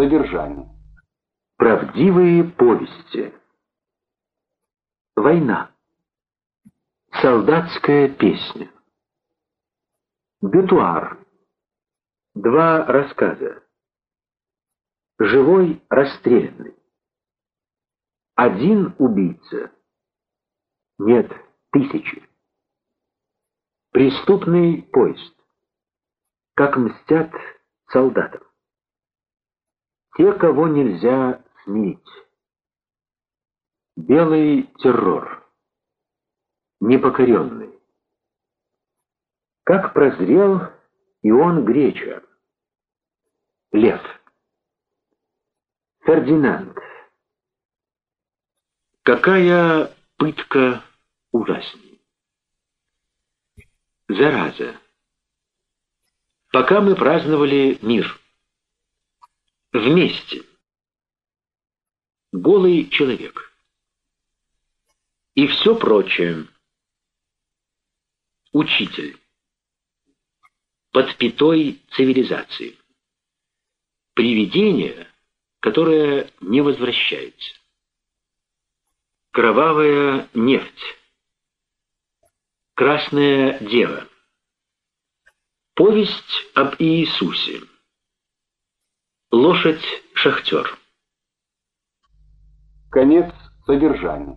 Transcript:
Содержание. Правдивые повести. Война. Солдатская песня. Бютуар. Два рассказа. Живой расстрелянный. Один убийца. Нет, тысячи. Преступный поезд. Как мстят солдатам. Те, кого нельзя смирить. Белый террор. Непокоренный. Как прозрел Ион Греча. Лев. Фердинанд. Какая пытка ужасней. Зараза. Пока мы праздновали мир. Вместе. Голый человек. И все прочее. Учитель. Под пятой цивилизации. Привидение, которое не возвращается. Кровавая нефть. Красная дева. Повесть об Иисусе. Лошадь-шахтер. Конец содержания.